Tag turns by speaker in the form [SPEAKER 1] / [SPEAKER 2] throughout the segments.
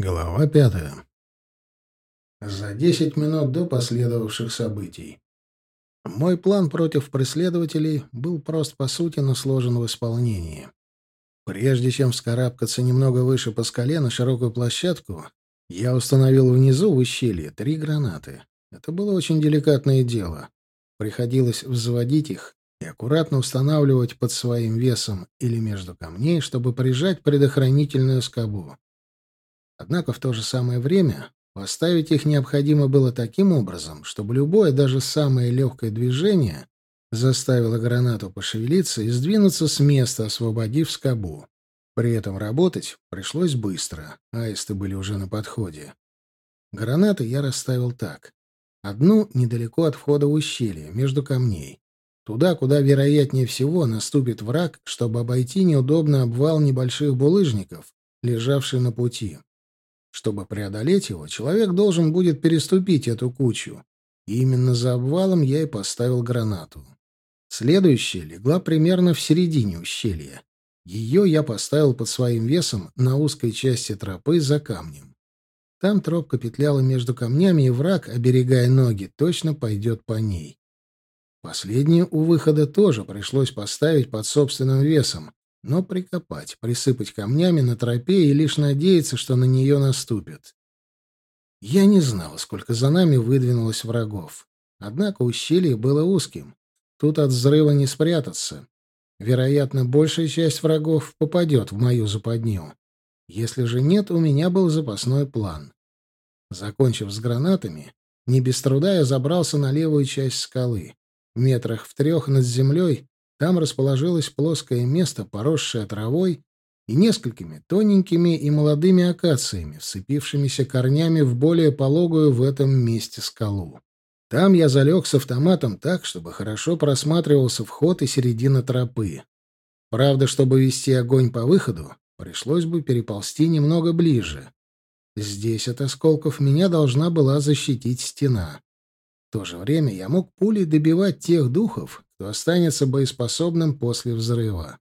[SPEAKER 1] Глава пятая. За десять минут до последовавших событий. Мой план против преследователей был прост по сути, но сложен в исполнении. Прежде чем вскарабкаться немного выше по скале на широкую площадку, я установил внизу в ущелье три гранаты. Это было очень деликатное дело. Приходилось взводить их и аккуратно устанавливать под своим весом или между камней, чтобы прижать предохранительную скобу. Однако в то же самое время поставить их необходимо было таким образом, чтобы любое, даже самое легкое движение заставило гранату пошевелиться и сдвинуться с места, освободив скобу. При этом работать пришлось быстро, аисты были уже на подходе. Гранаты я расставил так. Одну недалеко от входа в ущелье, между камней. Туда, куда вероятнее всего наступит враг, чтобы обойти неудобный обвал небольших булыжников, лежавший на пути. Чтобы преодолеть его, человек должен будет переступить эту кучу. И именно за обвалом я и поставил гранату. Следующая легла примерно в середине ущелья. Ее я поставил под своим весом на узкой части тропы за камнем. Там тропка петляла между камнями, и враг, оберегая ноги, точно пойдет по ней. Последнюю у выхода тоже пришлось поставить под собственным весом, но прикопать, присыпать камнями на тропе и лишь надеяться, что на нее наступят. Я не знал, сколько за нами выдвинулось врагов. Однако ущелье было узким. Тут от взрыва не спрятаться. Вероятно, большая часть врагов попадет в мою западню. Если же нет, у меня был запасной план. Закончив с гранатами, не без труда я забрался на левую часть скалы. В метрах в трех над землей там расположилось плоское место, поросшее травой и несколькими тоненькими и молодыми акациями, вцепившимися корнями в более пологую в этом месте скалу. Там я залег с автоматом так, чтобы хорошо просматривался вход и середина тропы. Правда, чтобы вести огонь по выходу, пришлось бы переползти немного ближе. Здесь от осколков меня должна была защитить стена. В то же время я мог пулей добивать тех духов, кто останется боеспособным после взрыва.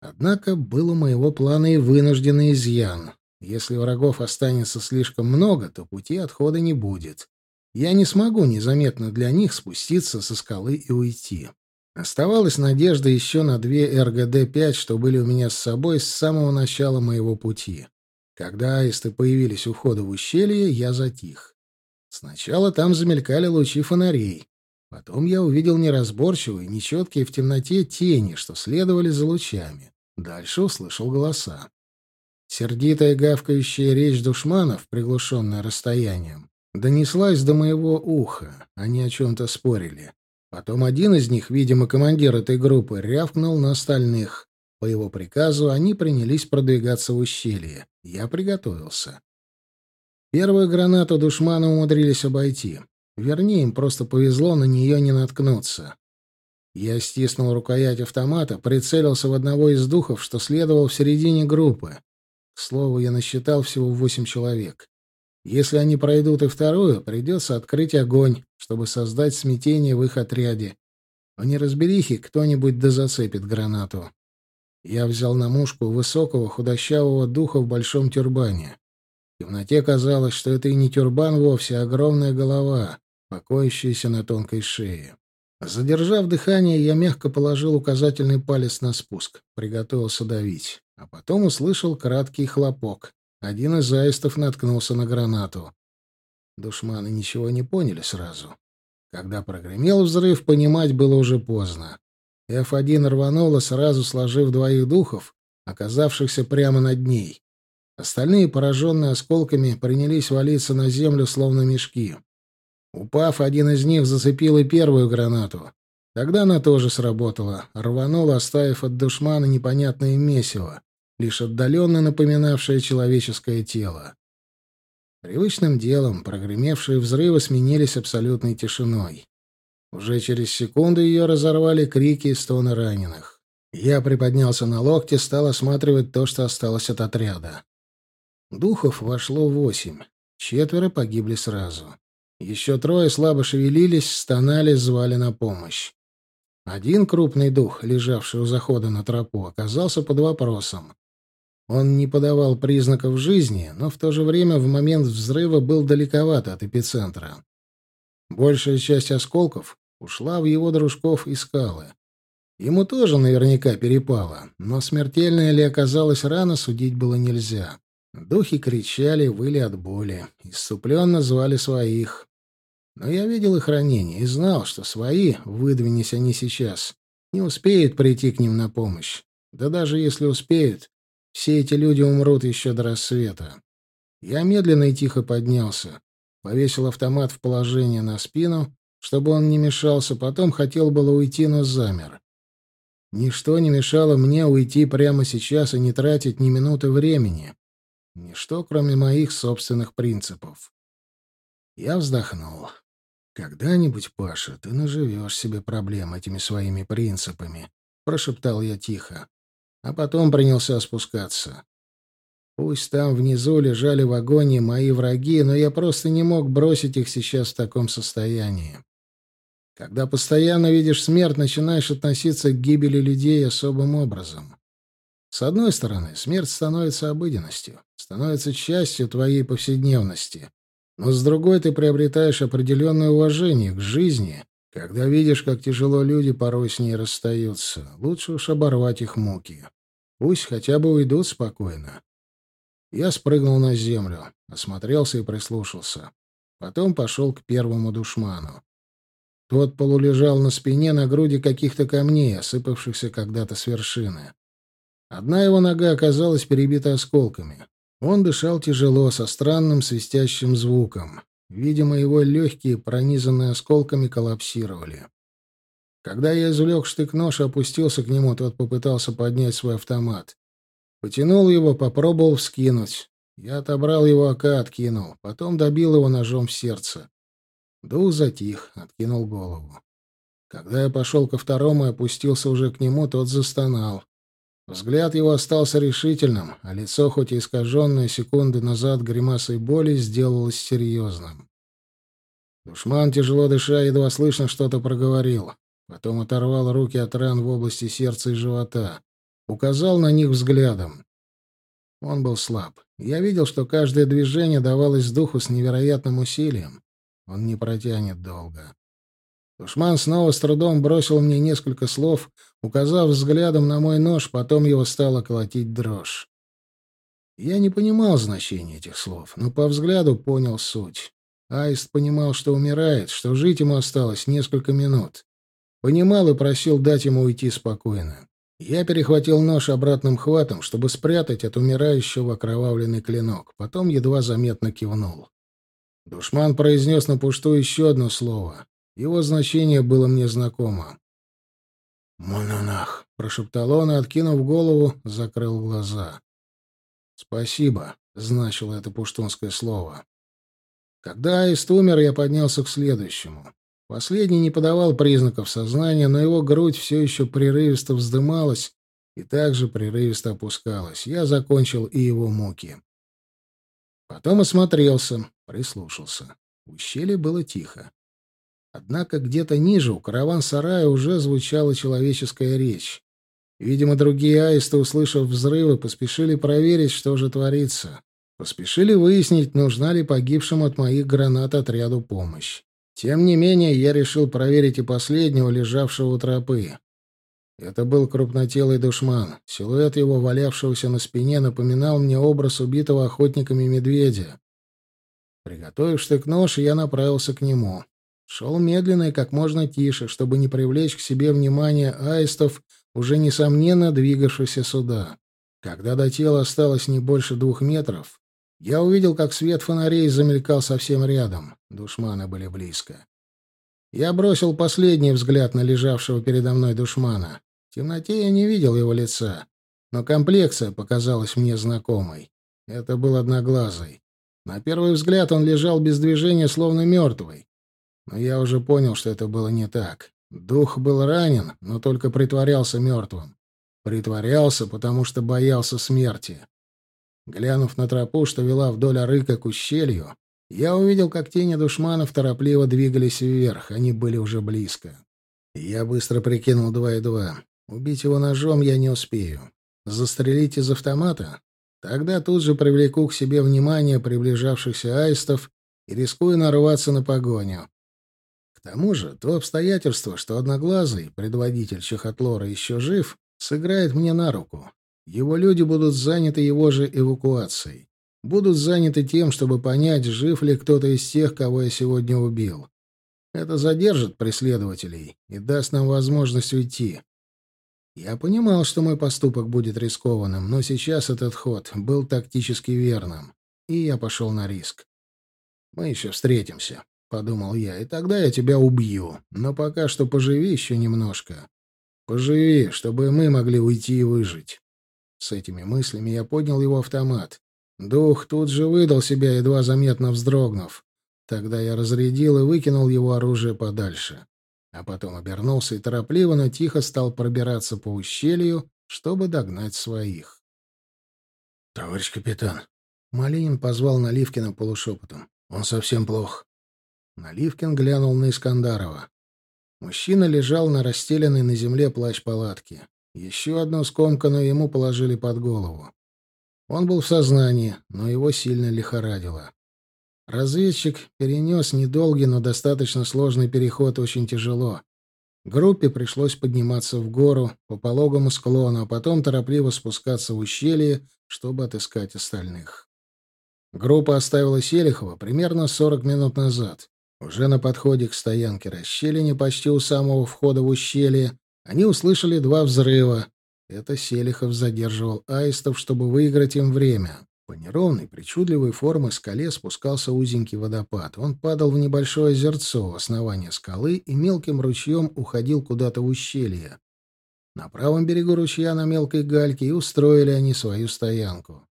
[SPEAKER 1] Однако был у моего плана и вынужденный изъян. Если врагов останется слишком много, то пути отхода не будет. Я не смогу незаметно для них спуститься со скалы и уйти. Оставалась надежда еще на две РГД-5, что были у меня с собой с самого начала моего пути. Когда аисты появились у входа в ущелье, я затих. Сначала там замелькали лучи фонарей. Потом я увидел неразборчивые, нечеткие в темноте тени, что следовали за лучами. Дальше услышал голоса. Сердитая гавкающая речь душманов, приглушенная расстоянием, донеслась до моего уха. Они о чем-то спорили. Потом один из них, видимо, командир этой группы, рявкнул на остальных. По его приказу они принялись продвигаться в ущелье. Я приготовился. Первую гранату душмана умудрились обойти. Вернее, им просто повезло на нее не наткнуться. Я стиснул рукоять автомата, прицелился в одного из духов, что следовал в середине группы. К слову, я насчитал всего восемь человек. Если они пройдут и вторую, придется открыть огонь, чтобы создать смятение в их отряде. В неразберихе кто-нибудь да зацепит гранату. Я взял на мушку высокого худощавого духа в большом тюрбане. В темноте казалось, что это и не тюрбан вовсе, а огромная голова покоящаяся на тонкой шее. Задержав дыхание, я мягко положил указательный палец на спуск, приготовился давить, а потом услышал краткий хлопок. Один из аистов наткнулся на гранату. Душманы ничего не поняли сразу. Когда прогремел взрыв, понимать было уже поздно. F1 рванула, сразу сложив двоих духов, оказавшихся прямо над ней. Остальные, пораженные осколками, принялись валиться на землю, словно мешки. Упав, один из них зацепил и первую гранату. Тогда она тоже сработала, рванула, оставив от душмана непонятное месиво, лишь отдаленно напоминавшее человеческое тело. Привычным делом прогремевшие взрывы сменились абсолютной тишиной. Уже через секунду ее разорвали крики и стоны раненых. Я приподнялся на локте, стал осматривать то, что осталось от отряда. Духов вошло восемь. Четверо погибли сразу. Еще трое слабо шевелились, стонали, звали на помощь. Один крупный дух, лежавший у захода на тропу, оказался под вопросом. Он не подавал признаков жизни, но в то же время в момент взрыва был далековато от эпицентра. Большая часть осколков ушла в его дружков и скалы. Ему тоже наверняка перепало, но смертельная ли оказалась рана, судить было нельзя. Духи кричали, выли от боли, исступленно звали своих. Но я видел их ранения и знал, что свои, выдвинись они сейчас, не успеют прийти к ним на помощь. Да даже если успеют, все эти люди умрут еще до рассвета. Я медленно и тихо поднялся, повесил автомат в положение на спину, чтобы он не мешался, потом хотел было уйти, но замер. Ничто не мешало мне уйти прямо сейчас и не тратить ни минуты времени. Ничто, кроме моих собственных принципов. Я вздохнул. «Когда-нибудь, Паша, ты наживешь себе проблем этими своими принципами», — прошептал я тихо. А потом принялся спускаться. Пусть там внизу лежали в агонии мои враги, но я просто не мог бросить их сейчас в таком состоянии. Когда постоянно видишь смерть, начинаешь относиться к гибели людей особым образом. С одной стороны, смерть становится обыденностью, становится частью твоей повседневности. Но с другой ты приобретаешь определенное уважение к жизни, когда видишь, как тяжело люди порой с ней расстаются. Лучше уж оборвать их муки. Пусть хотя бы уйдут спокойно. Я спрыгнул на землю, осмотрелся и прислушался. Потом пошел к первому душману. Тот полулежал на спине на груди каких-то камней, осыпавшихся когда-то с вершины. Одна его нога оказалась перебита осколками. Он дышал тяжело, со странным свистящим звуком. Видимо, его легкие, пронизанные осколками, коллапсировали. Когда я извлек штык-нож и опустился к нему, тот попытался поднять свой автомат. Потянул его, попробовал вскинуть. Я отобрал его АК, откинул. Потом добил его ножом в сердце. Дух затих, откинул голову. Когда я пошел ко второму и опустился уже к нему, тот застонал. Взгляд его остался решительным, а лицо, хоть и искаженное секунды назад гримасой боли, сделалось серьезным. Душман, тяжело дыша, едва слышно что-то проговорил. Потом оторвал руки от ран в области сердца и живота. Указал на них взглядом. Он был слаб. Я видел, что каждое движение давалось духу с невероятным усилием. Он не протянет долго. Душман снова с трудом бросил мне несколько слов, указав взглядом на мой нож, потом его стало колотить дрожь. Я не понимал значения этих слов, но по взгляду понял суть. Аист понимал, что умирает, что жить ему осталось несколько минут. Понимал и просил дать ему уйти спокойно. Я перехватил нож обратным хватом, чтобы спрятать от умирающего окровавленный клинок, потом едва заметно кивнул. Душман произнес на пушту еще одно слово. Его значение было мне знакомо. «Мононах», — прошептал он и, откинув голову, закрыл глаза. «Спасибо», — значило это пуштунское слово. Когда Аист умер, я поднялся к следующему. Последний не подавал признаков сознания, но его грудь все еще прерывисто вздымалась и также прерывисто опускалась. Я закончил и его муки. Потом осмотрелся, прислушался. В ущелье было тихо. Однако где-то ниже, у караван-сарая, уже звучала человеческая речь. Видимо, другие аисты, услышав взрывы, поспешили проверить, что же творится. Поспешили выяснить, нужна ли погибшим от моих гранат отряду помощь. Тем не менее, я решил проверить и последнего, лежавшего у тропы. Это был крупнотелый душман. Силуэт его, валявшегося на спине, напоминал мне образ убитого охотниками медведя. Приготовив штык-нож, я направился к нему. Шел медленно и как можно тише, чтобы не привлечь к себе внимание аистов, уже несомненно двигавшихся сюда. Когда до тела осталось не больше двух метров, я увидел, как свет фонарей замелькал совсем рядом. Душманы были близко. Я бросил последний взгляд на лежавшего передо мной душмана. В темноте я не видел его лица, но комплекция показалась мне знакомой. Это был одноглазый. На первый взгляд он лежал без движения, словно мертвый. Но я уже понял, что это было не так. Дух был ранен, но только притворялся мертвым. Притворялся, потому что боялся смерти. Глянув на тропу, что вела вдоль арыка к ущелью, я увидел, как тени душманов торопливо двигались вверх, они были уже близко. Я быстро прикинул два и два. Убить его ножом я не успею. Застрелить из автомата? Тогда тут же привлеку к себе внимание приближавшихся аистов и рискую нарваться на погоню. Тому же, то обстоятельство, что Одноглазый, предводитель Чехотлора, еще жив, сыграет мне на руку. Его люди будут заняты его же эвакуацией. Будут заняты тем, чтобы понять, жив ли кто-то из тех, кого я сегодня убил. Это задержит преследователей и даст нам возможность уйти. Я понимал, что мой поступок будет рискованным, но сейчас этот ход был тактически верным, и я пошел на риск. «Мы еще встретимся», — подумал я, — «и тогда я тебя убью. Но пока что поживи еще немножко. Поживи, чтобы мы могли уйти и выжить». С этими мыслями я поднял его автомат. Дух тут же выдал себя, едва заметно вздрогнув. Тогда я разрядил и выкинул его оружие подальше а потом обернулся и торопливо, но тихо стал пробираться по ущелью, чтобы догнать своих. «Товарищ капитан!» Малинин позвал Наливкина полушепотом. «Он совсем плох». Наливкин глянул на Искандарова. Мужчина лежал на расстеленной на земле плащ-палатки. Еще одну скомканную ему положили под голову. Он был в сознании, но его сильно лихорадило. Разведчик перенес недолгий, но достаточно сложный переход очень тяжело. Группе пришлось подниматься в гору по пологому склону, а потом торопливо спускаться в ущелье, чтобы отыскать остальных. Группа оставила Селихова примерно 40 минут назад. Уже на подходе к стоянке расщелине, почти у самого входа в ущелье, они услышали два взрыва. Это Селихов задерживал аистов, чтобы выиграть им время. По неровной, причудливой формы скале спускался узенький водопад. Он падал в небольшое озерцо у основания скалы и мелким ручьем уходил куда-то в ущелье. На правом берегу ручья на мелкой гальке и устроили они свою стоянку.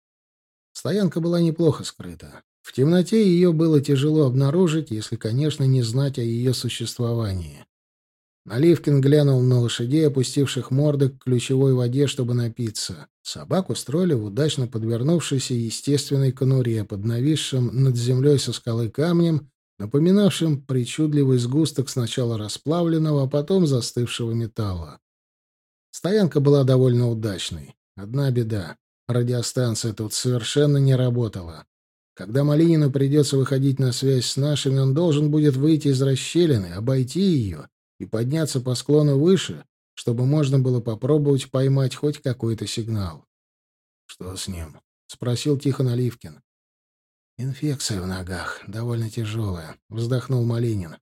[SPEAKER 1] Стоянка была неплохо скрыта. В темноте ее было тяжело обнаружить, если, конечно, не знать о ее существовании. Наливкин глянул на лошадей, опустивших морды к ключевой воде, чтобы напиться. Собаку строили в удачно подвернувшейся естественной конуре, под нависшим над землей со скалы камнем, напоминавшим причудливый сгусток сначала расплавленного, а потом застывшего металла. Стоянка была довольно удачной. Одна беда. Радиостанция тут совершенно не работала. Когда Малинину придется выходить на связь с нашими, он должен будет выйти из расщелины, обойти ее и подняться по склону выше, чтобы можно было попробовать поймать хоть какой-то сигнал. «Что с ним?» — спросил Тихон Оливкин. «Инфекция в ногах, довольно тяжелая», — вздохнул Малинин.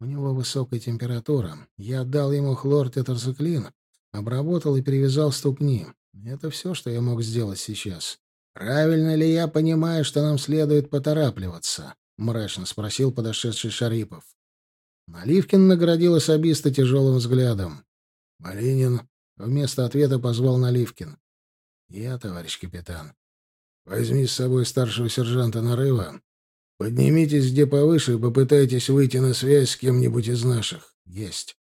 [SPEAKER 1] «У него высокая температура. Я отдал ему хлор-тетрациклин, обработал и перевязал ступни. Это все, что я мог сделать сейчас. Правильно ли я понимаю, что нам следует поторапливаться?» — мрачно спросил подошедший Шарипов. Наливкин наградил особиста тяжелым взглядом. «Малинин», — вместо ответа позвал Наливкин. «Я, товарищ капитан. Возьми с собой старшего сержанта Нарыва. Поднимитесь где повыше и попытайтесь выйти на связь с кем-нибудь из наших. Есть».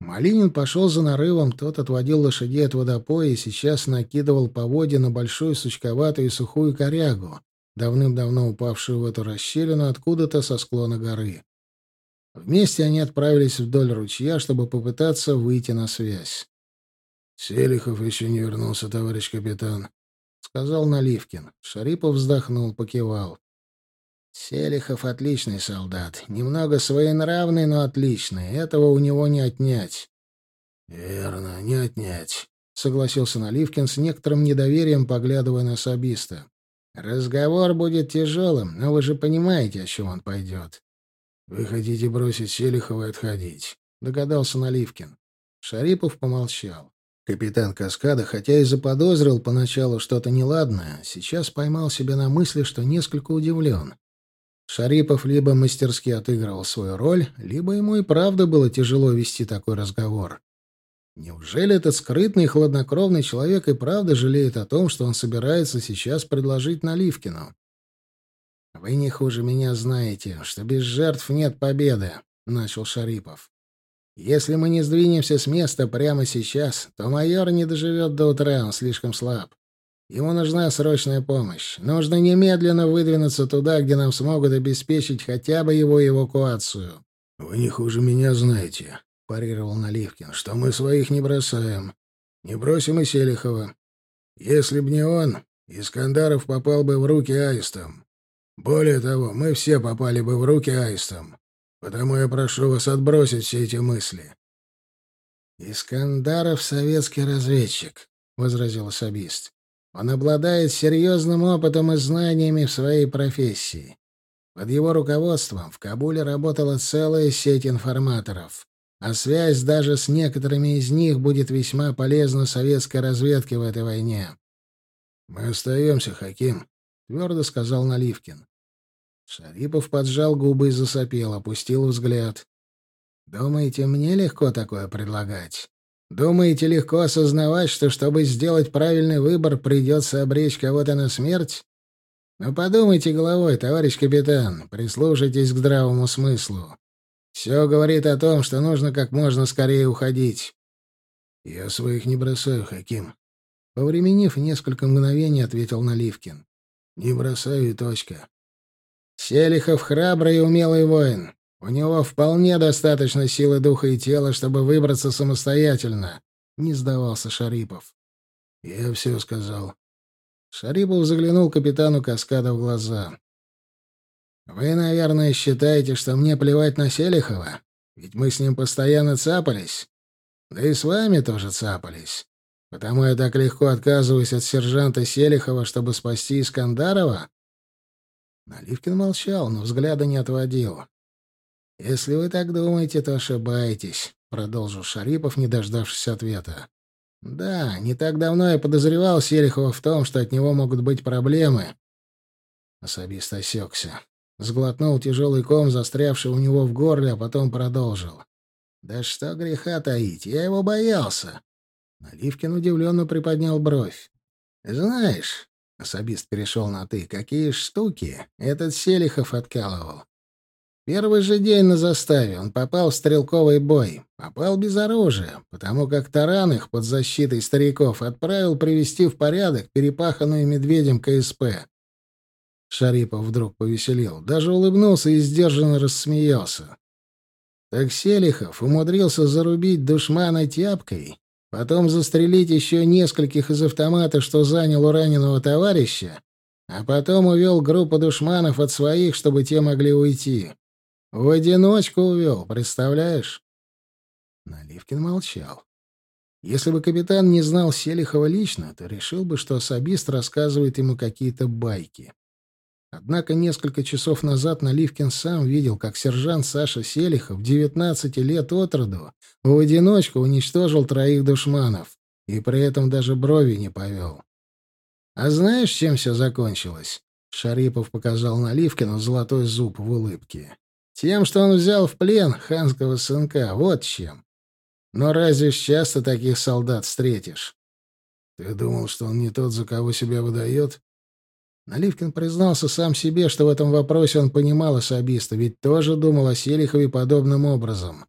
[SPEAKER 1] Малинин пошел за нарывом, тот отводил лошадей от водопоя и сейчас накидывал поводья на большую сучковатую сухую корягу, давным-давно упавшую в эту расщелину откуда-то со склона горы. Вместе они отправились вдоль ручья, чтобы попытаться выйти на связь. «Селихов еще не вернулся, товарищ капитан», — сказал Наливкин. Шарипов вздохнул, покивал. «Селихов отличный солдат. Немного своенравный, но отличный. Этого у него не отнять». «Верно, не отнять», — согласился Наливкин с некоторым недоверием, поглядывая на особиста. «Разговор будет тяжелым, но вы же понимаете, о чем он пойдет. «Вы хотите бросить Селихова и отходить», — догадался Наливкин. Шарипов помолчал. Капитан Каскада, хотя и заподозрил поначалу что-то неладное, сейчас поймал себя на мысли, что несколько удивлен. Шарипов либо мастерски отыгрывал свою роль, либо ему и правда было тяжело вести такой разговор. Неужели этот скрытный и хладнокровный человек и правда жалеет о том, что он собирается сейчас предложить Наливкину? «Вы не хуже меня знаете, что без жертв нет победы», — начал Шарипов. «Если мы не сдвинемся с места прямо сейчас, то майор не доживет до утра, он слишком слаб. Ему нужна срочная помощь. Нужно немедленно выдвинуться туда, где нам смогут обеспечить хотя бы его эвакуацию». «Вы не хуже меня знаете», — парировал Наливкин, — «что мы своих не бросаем. Не бросим и Селихова. Если б не он, Искандаров попал бы в руки аистам. Более того, мы все попали бы в руки аистам. Потому я прошу вас отбросить все эти мысли. «Искандаров — советский разведчик», — возразил особист. «Он обладает серьезным опытом и знаниями в своей профессии. Под его руководством в Кабуле работала целая сеть информаторов, а связь даже с некоторыми из них будет весьма полезна советской разведке в этой войне». «Мы остаемся, Хаким», — твердо сказал Наливкин. Шарипов поджал губы и засопел, опустил взгляд. «Думаете, мне легко такое предлагать? Думаете, легко осознавать, что, чтобы сделать правильный выбор, придется обречь кого-то на смерть? Ну, подумайте головой, товарищ капитан, прислушайтесь к здравому смыслу. Все говорит о том, что нужно как можно скорее уходить». «Я своих не бросаю, Хаким», Повременив несколько мгновений, ответил Наливкин. «Не бросаю и точка. Селихов храбрый и умелый воин. У него вполне достаточно силы духа и тела, чтобы выбраться самостоятельно. Не сдавался Шарипов. Я все сказал. Шарипов заглянул капитану Каскада в глаза. «Вы, наверное, считаете, что мне плевать на Селихова? Ведь мы с ним постоянно цапались. Да и с вами тоже цапались. Потому я так легко отказываюсь от сержанта Селихова, чтобы спасти Искандарова?» Наливкин молчал, но взгляда не отводил. «Если вы так думаете, то ошибаетесь», — продолжил Шарипов, не дождавшись ответа. «Да, не так давно я подозревал Серихова в том, что от него могут быть проблемы». Особист осекся. Сглотнул тяжелый ком, застрявший у него в горле, а потом продолжил. «Да что греха таить, я его боялся». Наливкин удивленно приподнял бровь. «Знаешь, Особист перешел на «ты». «Какие штуки этот Селихов откалывал?» Первый же день на заставе он попал в стрелковый бой. Попал без оружия, потому как таран их под защитой стариков отправил привести в порядок перепаханную медведем КСП. Шарипов вдруг повеселил, даже улыбнулся и сдержанно рассмеялся. Так Селихов умудрился зарубить душмана тяпкой, Потом застрелить еще нескольких из автомата, что занял у раненого товарища, а потом увел группу душманов от своих, чтобы те могли уйти. В одиночку увел, представляешь? Наливкин молчал. Если бы капитан не знал Селихова лично, то решил бы, что особист рассказывает ему какие-то байки. Однако несколько часов назад Наливкин сам видел, как сержант Саша Селихов, 19 лет от роду, в одиночку уничтожил троих душманов, и при этом даже брови не повел. «А знаешь, чем все закончилось?» Шарипов показал Наливкину золотой зуб в улыбке. «Тем, что он взял в плен ханского сынка, вот чем. Но разве часто таких солдат встретишь?» «Ты думал, что он не тот, за кого себя выдает?» Наливкин признался сам себе, что в этом вопросе он понимал особиста, ведь тоже думал о Селихове подобным образом.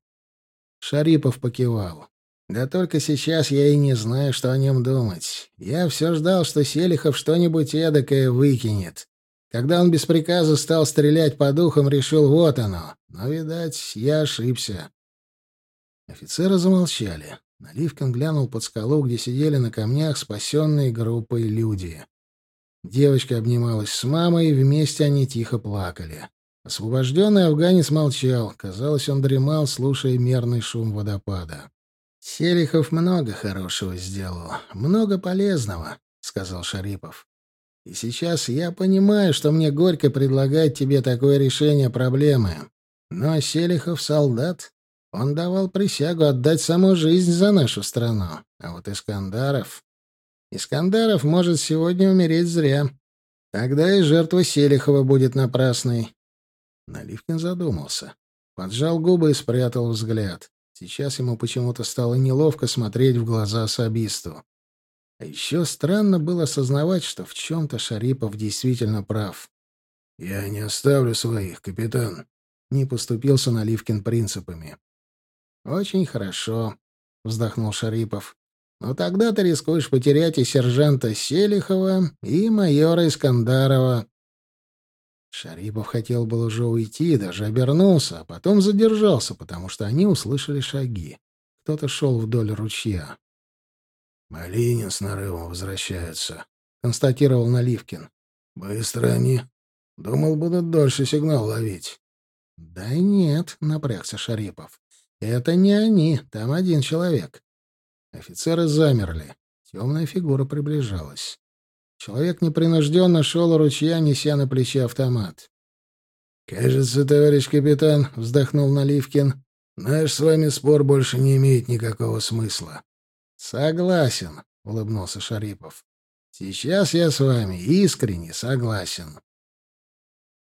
[SPEAKER 1] Шарипов покивал. «Да только сейчас я и не знаю, что о нем думать. Я все ждал, что Селихов что-нибудь эдакое выкинет. Когда он без приказа стал стрелять по духам, решил, вот оно. Но, видать, я ошибся». Офицеры замолчали. Наливкин глянул под скалу, где сидели на камнях спасенные группой люди. Девочка обнималась с мамой, и вместе они тихо плакали. Освобожденный афганец молчал. Казалось, он дремал, слушая мерный шум водопада. «Селихов много хорошего сделал, много полезного», — сказал Шарипов. «И сейчас я понимаю, что мне горько предлагать тебе такое решение проблемы. Но Селихов — солдат. Он давал присягу отдать саму жизнь за нашу страну. А вот Искандаров... Искандаров может сегодня умереть зря. Тогда и жертва Селихова будет напрасной. Наливкин задумался. Поджал губы и спрятал взгляд. Сейчас ему почему-то стало неловко смотреть в глаза особисту. А еще странно было осознавать, что в чем-то Шарипов действительно прав. «Я не оставлю своих, капитан», — не поступился Наливкин принципами. «Очень хорошо», — вздохнул Шарипов. Но тогда ты рискуешь потерять и сержанта Селихова, и майора Искандарова. Шарипов хотел было уже уйти, даже обернулся, а потом задержался, потому что они услышали шаги. Кто-то шел вдоль ручья. «Малинин с нарывом возвращается», — констатировал Наливкин. «Быстро они. Думал, будут дольше сигнал ловить». «Да нет», — напрягся Шарипов. «Это не они, там один человек». Офицеры замерли. Темная фигура приближалась. Человек непринужденно шел у ручья, неся на плече автомат. «Кажется, товарищ капитан», — вздохнул Наливкин, — «наш с вами спор больше не имеет никакого смысла». «Согласен», — улыбнулся Шарипов. «Сейчас я с вами искренне согласен».